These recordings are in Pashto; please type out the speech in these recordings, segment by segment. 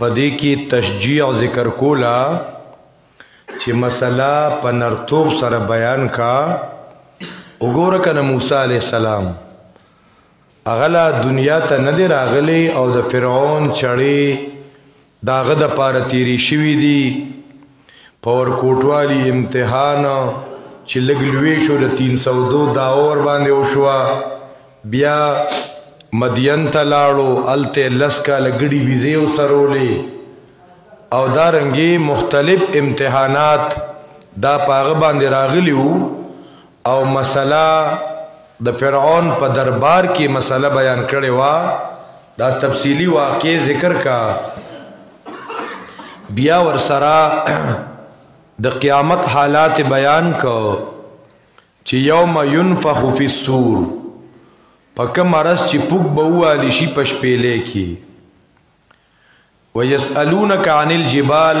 په دې کې تشجیع ذکر کولا چې مسله په نرتوب سره بیان کا وګوره کنه موسی علی السلام اغلا دنیا ته نه دی راغلی او د فرعون چړې داغه د پاره تیری شوی دی پاور کوټوالی امتحان چې لګ لوی شو د 302 دا اور باندې وشو بیا مدین ته لاړو الته لسکا لګړي ویزه وسرولې او دا رنګي مختلف امتحانات دا پاغه باندې راغلی وو او مسله د فرعون په دربار کې مسله بیان کړې وا دا تفصیلی واقع ذکر کا بیا ور سره د قیامت حالات بیان کو چې یوم ينفخ فی السور پکې مرز چې پوک به والی شي پښ پیلې کی ويسالونک عن الجبال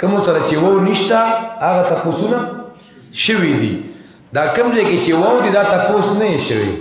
کوم سره چې وو نشته هغه تاسوونه شوي دي دا کوم ځای کې چې وو دي دا تاسو نه شوي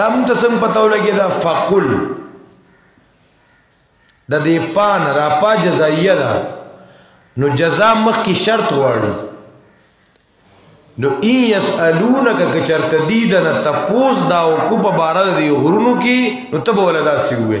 دا موږ ته سم پتاو لګي دا فقل د دې پان را پا جزائیه ده نو جزا مخ کی شرط غواړي نو ای یسالونک کچرت دی د نه تپوس دا او کو په بار دی غرونو کی نو تب ولدا سی وې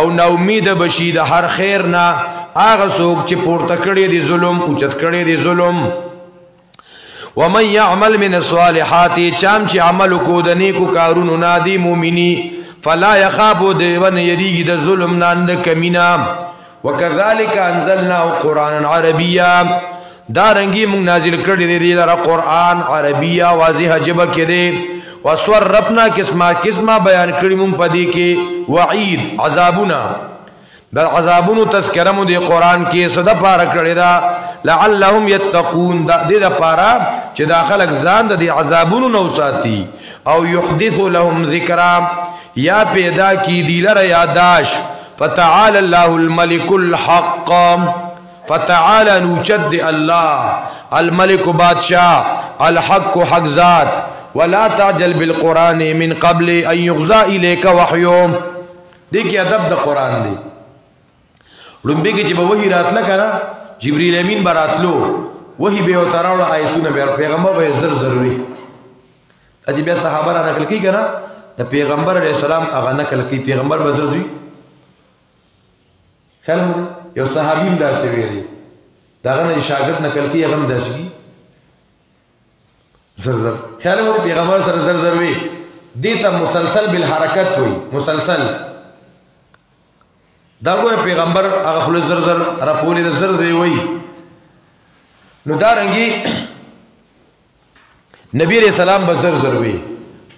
او نا امید بشي د هر خیر نه هغه څوک چې پورته کړي دي ظلم او چت کړي دي ظلم ومن يعمل من الصالحات چام چې عمل کو د نیکو کارونو نادي مؤمني فلا يخاف دیون یریږي د ظلم نه اند کمینا وکذالک انزلنا قرانا عربیا دا رنګي موږ نازل کړی دی دی لره قران عربی یا واضح جبه کې دی وسور ربنا قسمه قسمه بیان کړی موږ پدې کې وعید عذابنا بل عذابونو تذکرہ مو دی قران کې صدا پار کړی دا لعلهم یتقون دا دې دا پارا چې دا خلک ځان د عذابونو نو ساتي او یحدث لهم ذکرا یا پیدا کی دی لره یاداش فتعال الله الملک الحق فتعالی نوچت دی الله الملک بادشاہ الحق حق ذات ولا تعجل بالقران من قبل ان يغزا اليك وحيو دې کې ادب د قران دی لومبي کې چې به وਹੀ راتله کنه جبريل امين براتلو وਹੀ به او تراول آیتونه به پیغمبر به زر ضروري اجي بیا صحابه را نقل کی کنه د پیغمبر علی السلام هغه نقل کی پیغمبر به زر دوی خیال مو یو صحابي هم داسې ویلي دغه نه شاګرد نقل کوي هغه هم داسې وي زر زر خیال مو پیغمبر سره زر زر وي دې ته مسلسل بل حرکت وي مسلسل دا ګوره پیغمبر هغه خل زر زر راپولې زر زر وي نو دا رنګي نبی رسول الله به زر زر وی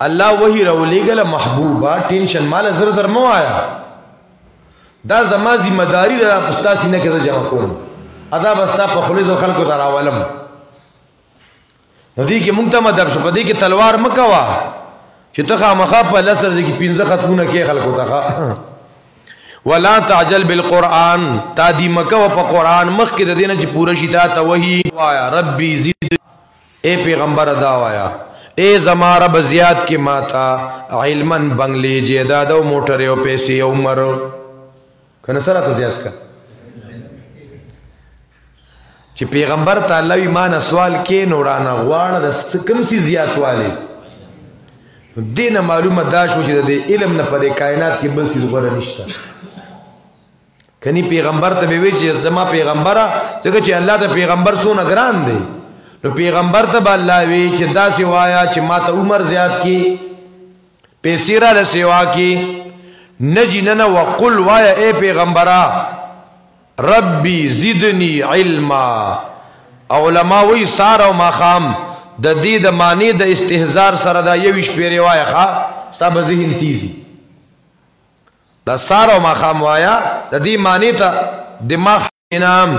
الله وحی راولېګل محبوبا ټینشن مال زر زر مو آیا دا زما ذمہ داری ده پستا سینه کې جمع کوم ادا بستا په خلیز خلکو ته راولم دې کې مونږ ته مدب شو په دې کې تلوار مکوا چې ته خامخا په لسر دې کې پنځه ختمونه کې خلکو ته ولا تعجل بالقران تا دی مکه په قران مخ کې د دینه چې پوره شي تا ته وਹੀ وایا ربي زید اے پیغمبر دا وایا اے زما رب زیات کې ماتا علمن بنگلې جیداد او موټر او پیسې او عمر کنه سره ته زیات کا چې پیغمبر ته الله ما نه سوال کې نو رانه غواړه د سکم سي زیاتواله دینه معلومه دا شو چې د علم نه په کائنات کې بل څه غوړه نشته کني پیغمبر ته به وی چې زما پیغمبره ځکه چې الله ته پیغمبر سونه ګران دی نو پیغمبر ته به الله وی چې دا سی وایا چې ما ته عمر زیات کی پیسې را لسیوا کی نجی نن وقل وایا اے پیغمبره ربی زدنی علما علماء وایی سهار او ماښام د دې د معنی د استحضار سره دا یویش پیرې وایه ښا ستا به ذهن تیزی دا سهار او ماښام وایه د دې معنی ته دماغ انعام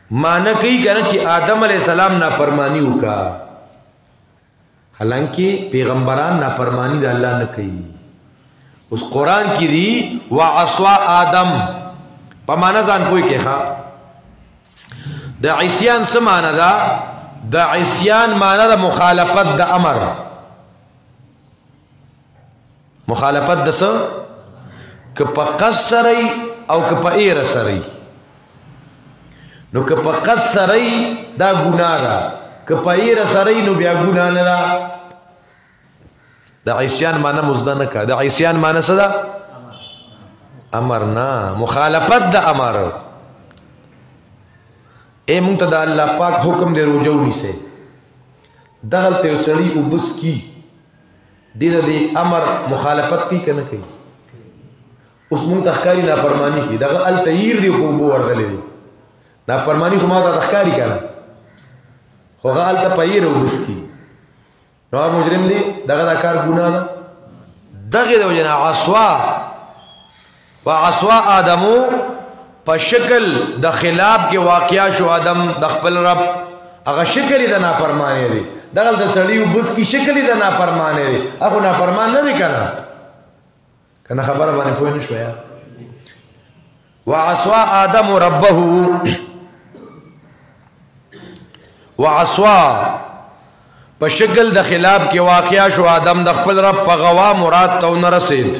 معنی کوي کنه چې آدم علی السلام نافرمانی وکا حالانکه پیغمبران نافرمانی د الله نه کوي اوس قران کې دی وعصوا آدم په معنا ځان پوي کې ښا د عصيان څه معنا ده د عصيان معنا د مخالفت د امر مخالفت د څه که په قصد سره او که په ایر سره نو که په قصد سره دا ګناه ده که په ایر سره نو بیا ګناه نه ده د عصيان معنی مزده نه کا د عصيان معنی څه ده امر نه مخالفت د امر اے مونږ ته د الله پاک حکم دی روزه ونیسه دغلته سړی وبس کی دې د دې امر مخالفت کوي کنه کوي اوس مونږ تخکاری نافرمانی کی دغه ال تیر دی په بو ورغلې دي نافرمانی خو ما ته تخکاری کنه خو هغه ال ته پیر وبس کی نو مجرم دی دغه دا کار ګناه ده دغه د وجنه عصوا په عصوا آدمو په شکل د خلاف کې واقع شو آدم د خپل رب هغه شکل د نافرمانی دی دغه د سړی وبس کی شکل د نافرمانی دی هغه نافرمان نه دی کنه کنه خبر باندې پوه نه شویا وعصوا آدم ربه وعصوا په شکل د خلاف کې واقع شو آدم د خپل رب په غوا مراد ته ونرسید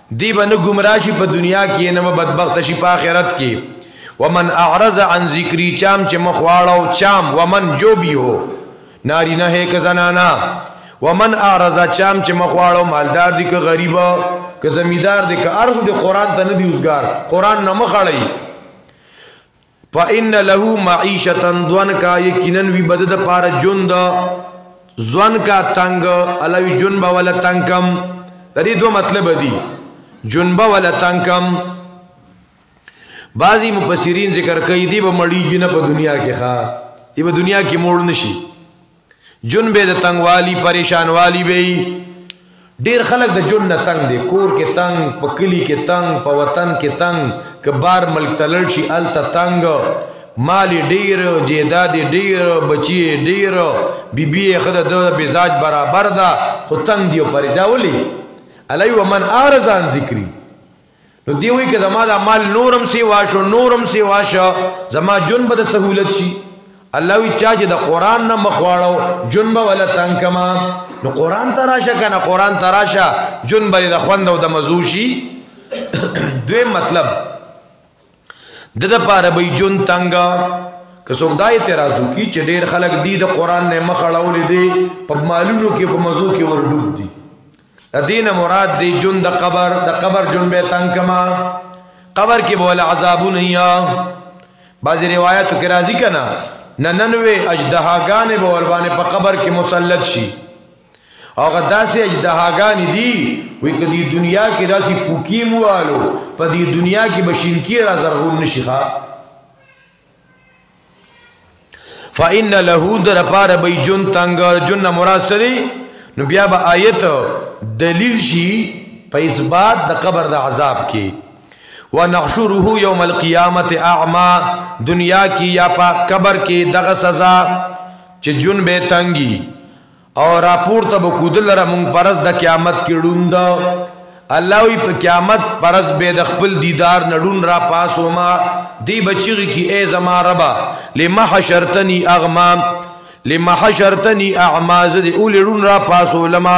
دی به نه گمراه شي په دنیا کې نه به بدبخت شي په آخرت کې ومن اعرض عن ذکری چام چې مخ واړو چام ومن جو بی هو ناری نه هي که زنانا ومن اعرض چام چې مخ واړو مالدار دي که غریب که زمیدار دي که ارز دي قران ته نه دی وزګار قران نه مخړی فان له معیشه ضن کا یقینا وی بد د پار جون د ضن کا تنگ الوی جون با ولا تنکم دری دو مطلب دی جون با ولا تنکم بعضی مفسرین ذکر کوي دی به مړیږي نه په دنیا کې ښا دی په دنیا کې موړ نشي جون به د تنګوالي پریشانوالي به ډیر خلک د جون نه تنگ دي کور کې تنگ په کلی کې تنگ په وطن کې تنگ که بار ملک تلل شي الته تنگ مالی ډیر جیداد ډیر بچی ډیر بیبي خدای د مزاج برابر ده خو تنگ دی پر دا ولي الی ومن ارزان ذکری نو دی وی که زما دا مال نورم سی واشو نورم سی واشو زما جون به د سہولت شي الله وی چا چې د قران نه مخواړو جون به ولا تنگ کما نو قران تراشه کنه قران تراشه جون به د خوند او د مزوشي دوی مطلب د د پاره به جون تنګ که څوک دا اعتراض وکړي چې ډېر خلک دی د قران نه مخ اړولې دي په مالونو کې په مزو کې ور ډوب دي د دین مراد دی جون د قبر د قبر جون به تنګ کما قبر کې بول عذاب نه یا بعضی روایتو کې راځي کنه نننوي اجدهاګان بول باندې په قبر کې مسلط شي هغه داسې اجدهاګانې دي وي که دی دنیا کې داسې پوکی موالو په دی دنیا کې به شینکی را زرغون نشي ښا فإن له در پار به جون تنگ جون مراد سری نو بیا به آیت دلیل شي په اثبات د قبر د عذاب کې ونحشره یوم القیامت اعما دنیا کې یا په قبر کې دغه سزا چې جون به تنګي او راپورته به کو دلره مونږ پرز د قیامت کې ړوند الله وی په قیامت پرز به د خپل دیدار نړون را پاسو ما دی بچی کی ای زما ربا لما حشرتنی اغما لما حشرتنی اعما زدی اول ړون را پاسو لما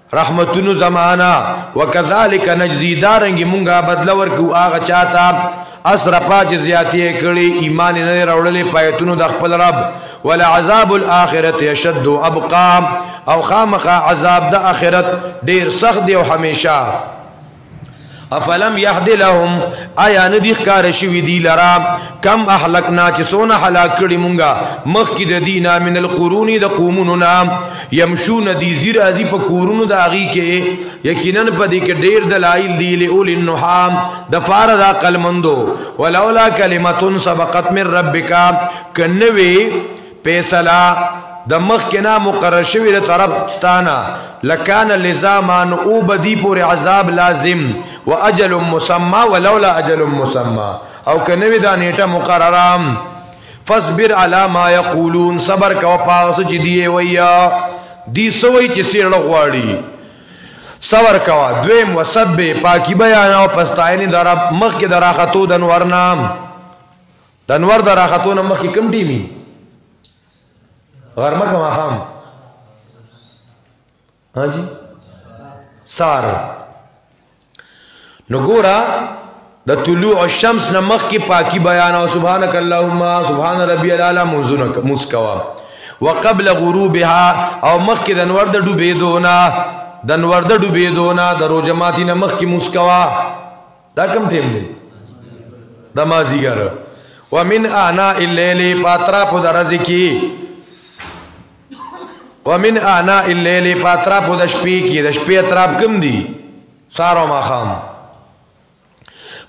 رحمتونو زمانہ وکذالک نجزی دارنګ مونږه بدل ورکو هغه چاته اسره پاج زیاتی کړي ایمان نه راوړلې پایتونو د خپل رب ولا عذاب الاخرت یشد ابقا او خامخ عذاب د اخرت ډیر سخت دی او همیشه افلم يهد لهم آیا ندی ښکار شوی دی لرا کم اهلکنا چې سونه هلاک کړي مونږه مخ کې د دینه من القرون د قومونو نام يمشون دی زیر ازي په کورونو د اغي کې یقینا په دې کې ډېر دلایل دی له اول النحام د فار د عقل مندو ولولا کلمتون سبقت من ربک کنوي فیصله د مخکې نه مقرر شوی د طرف ستانه لکان لزامان او بدی پورې عذاب لازم و اجل مسمى ولولا اجل مسمى او کنه وی دا نیټه مقرره فصبر علی ما یقولون صبر کو پاس چې دی ویا دی سوی چې سیر لغواړي صبر کوا دویم وسب پاکی بیان او پستاینی درب مخ کې دراختو دنورنام د نور د راختو نه مخکې کم ټیمي غرمه که ماښام ها جی سار نو ګورا د طلوع الشمس نه مخکې پاکي بیان او سبحانك اللهم سبحان ربي الاعلى منزونه مسکوا وقبل غروبها او مخکې د نور د ډوبېدو نه د نور د ډوبېدو نه د روزه ماتي نه مخکې مسکوا دا کم ټیم دی د مازیګر ومن انا الليل پاترا په درز کی ومن انا الليل پاترا په د شپې کی د شپې اطراف کم دی سارو ما خام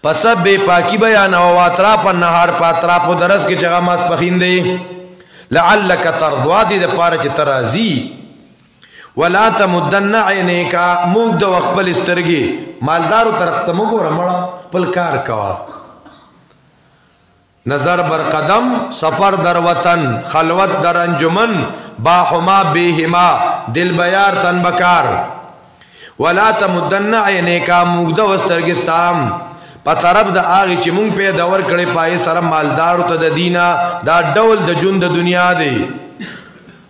پسب به پاکی بیان او واترا په نهار پاترا په درز کی جگہ ماس پخین دی لعلک ترضوا دی د پاره چې ترازی ولا تمدن عینیک موږ د خپل سترګې مالدارو طرف ته موږ رمړه خپل کار کوا نظر بر قدم سفر در وطن خلوت در انجمن باهما بهما دل بیار تن بکار ولا تمدن عینیک موږ د سترګستام په طرف د هغه چې مونږ په دور کړي پای سره مالدار ته د دینه دا ډول د جون د دنیا دی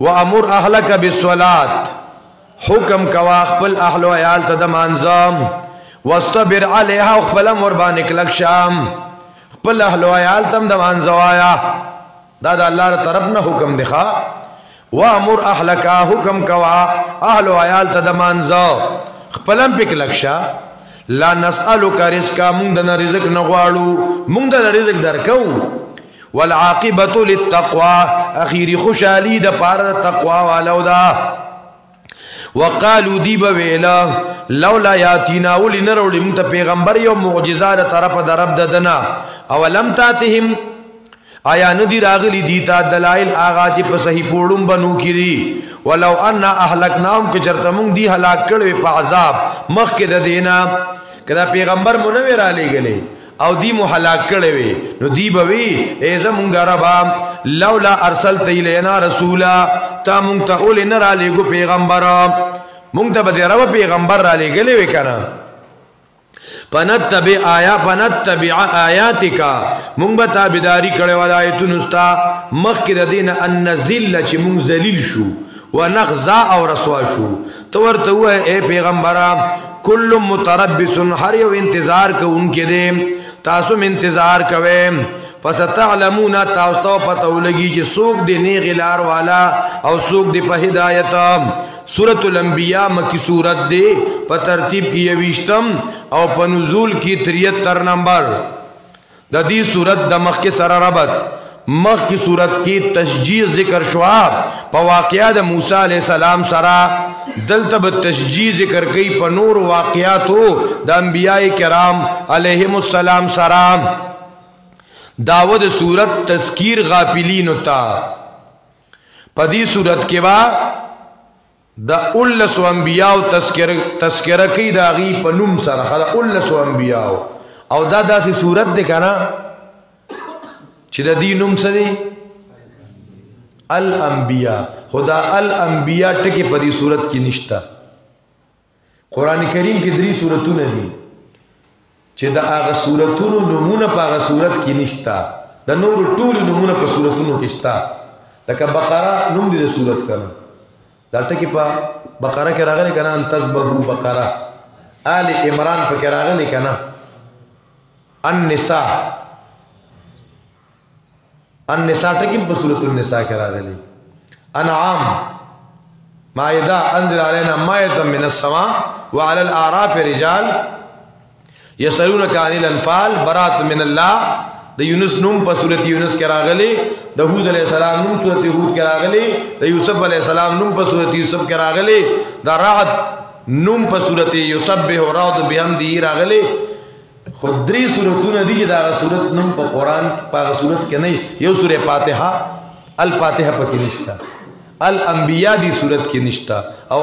وامر اهلک بالصلاه حکم کوا خپل اهل او عیال ته د مانځم واستبر علیها خپل مور باندې کلک شام خپل اهل او عیال تم د مانځوایا دا د الله تر طرف نه حکم دی ښا وامر اهلک حکم کوا اهل او عیال ته د مانځو خپلم پک لک شا لا نسالک رزقا مونږ د رزق نه غواړو مونږ د رزق درکو والعاقبه للتقوى اخیری خوشحالی د پاره تقوا والو دا وقالو دی بویلا لولا یاتینا ولی نروړي مت پیغمبر یو معجزه له طرف د رب ددنا او لم تاتهم آیا ندی راغلی دی تا دلائل آغا چې په صحیح پوړم بنو کړي ولو ان اهلکناهم کې چرته مونږ دی هلاک کړو په عذاب مخکې د دینا کدا پیغمبر مونږ نه را لېګلې او دی مو هلاک کړي وي نو دی به وي ای زمونږ ربا لولا ارسلت الینا رسولا تا مونږ ته اول نه را لګو پیغمبر مونږ ته به رب پیغمبر را لګلې وکړه پنتبع آیا پنتبع آیاتک مونږ به تابعداري کړې ولایتونو ستا مخکې د دین ان ذل چې مونږ ذلیل شو ونخزا او رسوا شو تو ورته وای اے پیغمبره کل متربس هر یو انتظار کوونکې دی تاسو انتظار کوئ پس تعلمون تاسو ته پته ولګي چې څوک دی نه غلار والا او څوک دی په هدایت سورۃ الانبیاء مکی سورۃ دی په ترتیب کې یويشتم او په نزول کې 73 نمبر د دې صورت د مخکې سره ربط مخکې صورت کې تشجیع ذکر شوا په واقعیا د موسی علی السلام سره دلته به تشجیع ذکر کوي په نور واقعاتو د انبیای کرام علیهم السلام سره داود صورت تذکیر غافلین تا په دې صورت کې وا دا اولس انبیاو تذکر تذکرہ کی دا غی په نوم سره دا اولس انبیاو او دا داسې صورت دی کنه چې د دې نوم څه دی الانبیاء خدا الانبیاء ټکی په دې صورت کې نشته قران کریم کې درې سورتونه دي چې د هغه سورتونو نمونه په هغه سورت کې نشتا د نور ټول نمونه په سورتونو کې شتا لکه بقره نوم دې سورت کړه دا ټکی په بقره کې راغلی کنه ان تسبحو بقره آل عمران په کې راغلی کنه النساء النساء ټکی په سورۃ النساء کې راغلی انعام مائده انزل علينا مائده من السماء وعلى الاعراف رجال يسالونك عن الانفال برات من الله د یونس نوم په صورت یونس کې راغلی د هود علی السلام نوم صورت هود کې راغلی د یوسف علی السلام نوم په صورت یوسف کې راغلی د رعد نوم په صورت یسبح رعد بهم دی راغلی خو درې سورتونه دي چې دا سورت نوم په قران په سورت کې نه یو سورې فاتحه الفاتحه پکې نشته الانبیاء دی سورت کې نشته او